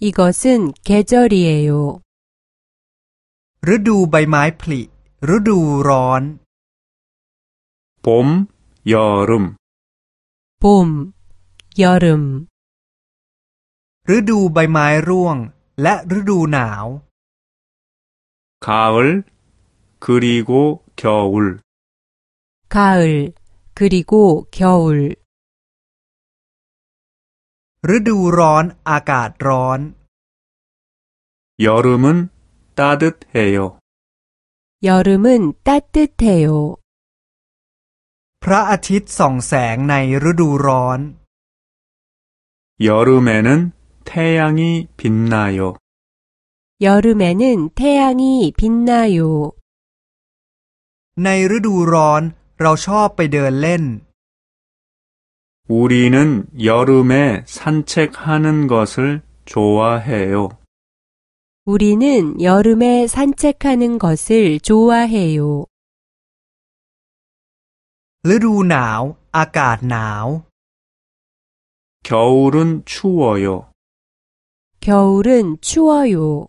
이것은 계절이에요. ฤดูใบไม้ผลิ ฤดูร้อน 봄, 여름, 봄, 여름, ฤดูใบไม้ร่วง และฤดูหนาว 가을, 그리고 겨울, 가을, 그리고 겨울, ฤดูร้อนอากาศร้อน 여름은 따뜻해요. 여름은 따뜻해요. พระอาทิตย์ส่องแสงในฤดูร้อน 여름에는 태양이 빛나요. 여름에는 태양이 빛나요. ในฤดูร้อนเราชอบไปเดินเล่น 우리는 여름에 산책하는 것을 좋아해요. 우리는 여름에 산책하는 것을 좋아해요. ฤดูหนาว อากาศหนาว 겨울은 추워요. 겨울은 추워요.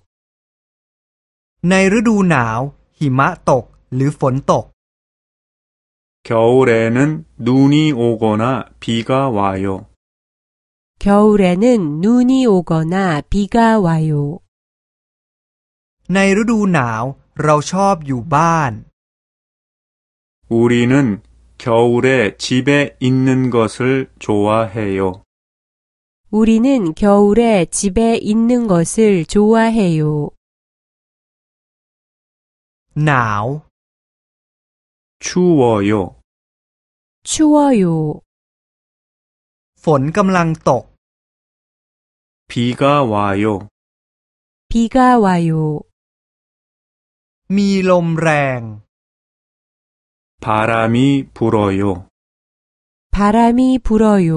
ในฤดูหนาว หิมะตก หรือฝนตก 겨울에는 눈이 오거나 비가 와요. 겨울에는 눈이 오거나 비가 와요. ในฤดูหนาว เราชอบอยู่บ้าน 우리는 겨울에 집에 있는 것을 좋아해요. 우리는 겨울에 집에 있는 것을 좋아해요. หนาว 추워요. 추워요. ฝนกำลังตก 비가 와요. 비가 와요. มีลมแรง 바람이 불어요. 바람이 불어요.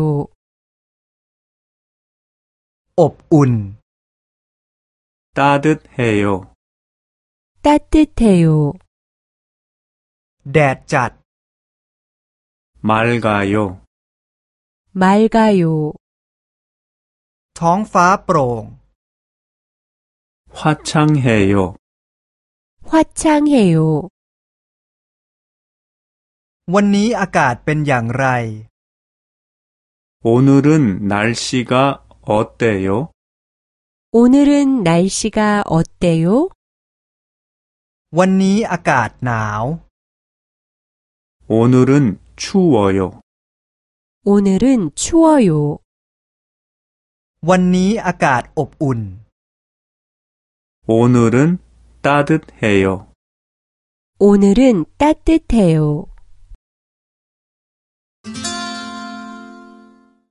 อบอุ่น 따뜻해요. 따뜻해요. แดดจัด 맑아요. 맑아요. ท้องฟ้าโปร่ง 화창해요. 화창해요. วันนี้อากาศเป็นอย่างไร 오늘은 날씨가 어때요? 오늘은 날씨가 어때요? วันนี้อากาศหนาว 오늘은 추워요. 오늘은 추워요. วันนี้อากาศอบอุ่น 오늘은 따뜻해요. 오늘은 따뜻해요.